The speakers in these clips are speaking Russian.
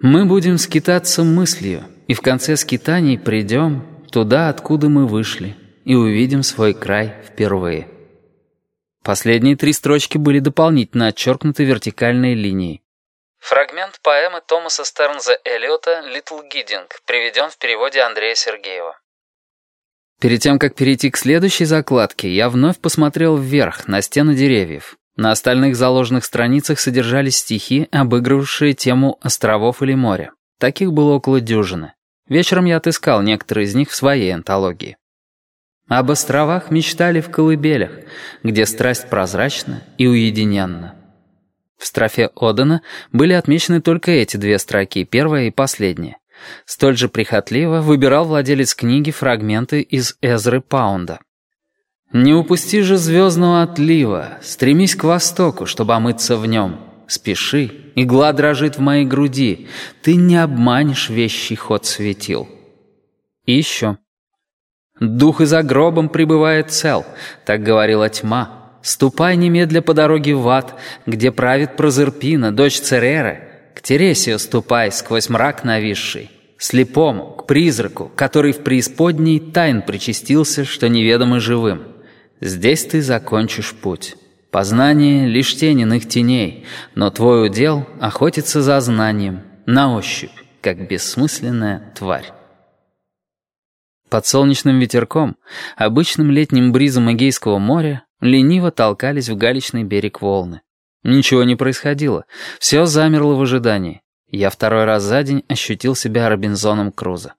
Мы будем скитаться мыслью, и в конце скитаний придем туда, откуда мы вышли, и увидим свой край впервые. Последние три строчки были дополнительно отчеркнуты вертикальной линией. Фрагмент поэмы Томаса Стернза Эллиота «Литл Гиддинг» приведен в переводе Андрея Сергеева. Перед тем, как перейти к следующей закладке, я вновь посмотрел вверх, на стену деревьев. На остальных заложенных страницах содержались стихи, обыгрывавшие тему островов или моря. Таких было около дюжины. Вечером я отыскал некоторые из них в своей антологии. Об островах мечтали в колыбелях, где страсть прозрачна и уединенна. В строфе Одена были отмечены только эти две строки, первая и последняя. Столь же прихотливо выбирал владелец книги фрагменты из Эзры Паунда. Не упусти же звездного отлива, стремись к востоку, чтобы омыться в нем. Спеши, игла дрожит в моей груди, ты не обманешь вещий ход светил. И еще. Дух и за гробом пребывает цел, так говорила тьма. Ступай немедля по дороге в ад, где правит Прозерпина, дочь Цереры. К Тересию ступай сквозь мрак нависший, слепому, к призраку, который в преисподней тайн причастился, что неведомо живым. Здесь ты закончишь путь. Познание — лишь тень иных теней, но твой удел — охотиться за знанием, на ощупь, как бессмысленная тварь. Под солнечным ветерком, обычным летним бризом Эгейского моря, лениво толкались в галечный берег волны. Ничего не происходило, все замерло в ожидании. Я второй раз за день ощутил себя Робинзоном Крузо.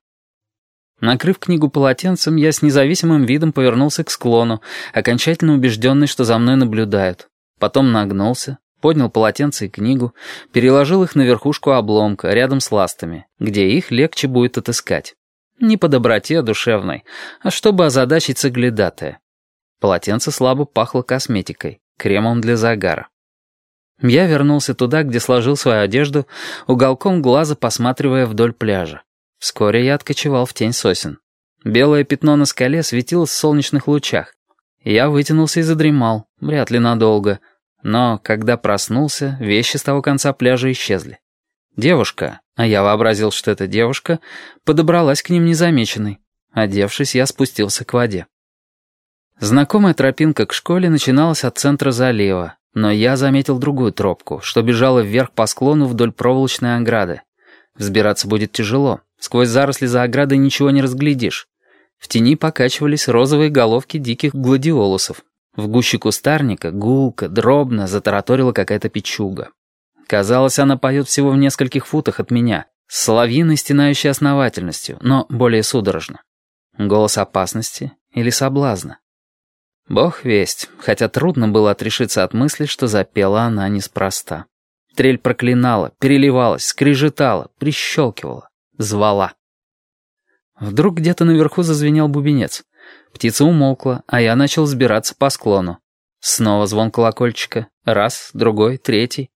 Накрыв книгу полотенцем, я с независимым видом повернулся к склону, окончательно убежденный, что за мной наблюдают. Потом нагнулся, поднял полотенце и книгу, переложил их на верхушку обломка, рядом с ластами, где их легче будет отыскать. Не по доброте душевной, а чтобы озадачить соглядатая. Полотенце слабо пахло косметикой, кремом для загара. Я вернулся туда, где сложил свою одежду, уголком глаза посматривая вдоль пляжа. Вскоре я откочевал в тень сосен. Белое пятно на скале светилось в солнечных лучах. Я вытянулся и задремал, вряд ли надолго. Но когда проснулся, вещи с того конца пляжа исчезли. Девушка, а я вообразил, что это девушка, подобралась к ним незамеченной. Одевшись, я спустился к воде. Знакомая тропинка к школе начиналась от центра залива, но я заметил другую тропку, что бежала вверх по склону вдоль проволочной ограды. Взбираться будет тяжело. Сквозь заросли за оградой ничего не разглядишь. В тени покачивались розовые головки диких гладиолусов. В гуще кустарника гулко, дробно затараторила какая-то печуга. Казалось, она поет всего в нескольких футах от меня, с соловьиной стенающей основательностью, но более судорожно. Голос опасности или соблазна? Бог весть, хотя трудно было отрешиться от мысли, что запела она неспроста. Трель проклинала, переливалась, скрежетала, прищелкивала звала. Вдруг где-то наверху зазвенел бубенец. Птица умолкла, а я начал взбираться по склону. Снова звон колокольчика. Раз, другой, третий.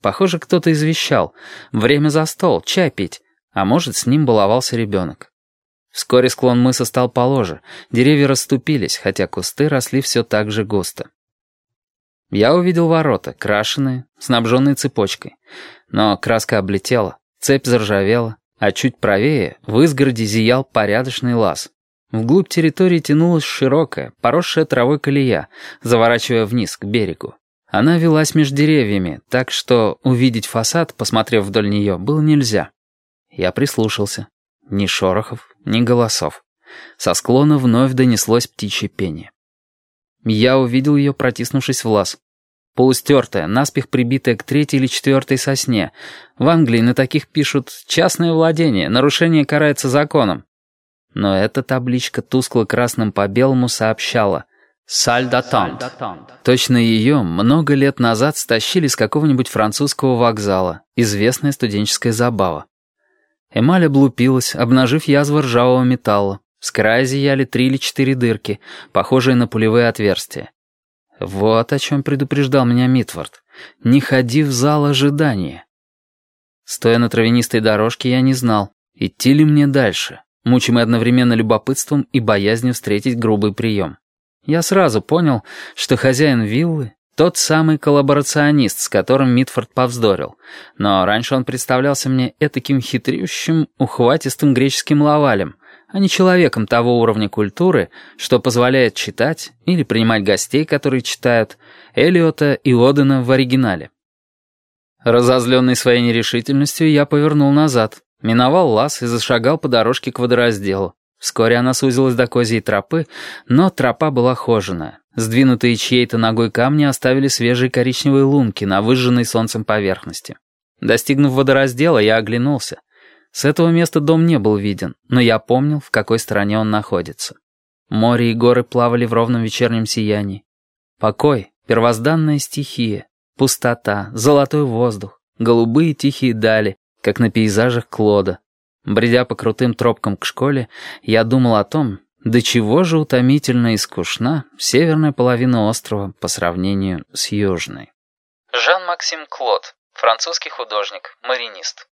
Похоже, кто-то извещал. Время за стол, чай пить. А может, с ним баловался ребенок. Вскоре склон мыса стал положе. Деревья расступились, хотя кусты росли все так же густо. Я увидел ворота, крашеные, снабженные цепочкой. Но краска облетела, цепь заржавела, а чуть правее в изгороде зиял порядочный лаз. Вглубь территории тянулась широкая, поросшая травой колея, заворачивая вниз, к берегу. Она велась между деревьями, так что увидеть фасад, посмотрев вдоль нее, было нельзя. Я прислушался. Ни шорохов, ни голосов. Со склона вновь донеслось птичье пение. Я увидел ее, протиснувшись в лаз. Полустертая, наспех прибитая к третьей или четвертой сосне. В Англии на таких пишут «частное владение, нарушение карается законом». Но эта табличка тускло-красным по белому сообщала «Сальдатант». Точно ее много лет назад стащили с какого-нибудь французского вокзала. Известная студенческая забава. Эмаль облупилась, обнажив язвы ржавого металла. С края зияли три или четыре дырки, похожие на пулевые отверстия. Вот о чем предупреждал меня Митвард. Не ходи в зал ожидания. Стоя на травянистой дорожке, я не знал, идти ли мне дальше, мучимый одновременно любопытством и боязнью встретить грубый прием. Я сразу понял, что хозяин виллы Тот самый коллаборационист, с которым Митфорд повздорил. Но раньше он представлялся мне этаким хитрющим, ухватистым греческим лавалем, а не человеком того уровня культуры, что позволяет читать или принимать гостей, которые читают, Элиота и Одена в оригинале. Разозленный своей нерешительностью, я повернул назад, миновал лаз и зашагал по дорожке к водоразделу. Вскоре она сузилась до козьей тропы, но тропа была хоженая. Сдвинутые чьей-то ногой камни оставили свежие коричневые лунки на выжженной солнцем поверхности. Достигнув водораздела, я оглянулся. С этого места дом не был виден, но я помнил, в какой стороне он находится. Море и горы плавали в ровном вечернем сиянии. Покой, первозданная стихия, пустота, золотой воздух, голубые тихие дали, как на пейзажах Клода. Бредя по крутым тропкам к школе, я думал о том, до чего же утомительна и скучна северная половина острова по сравнению с южной. Жан-Максим Клод, французский художник, маринист.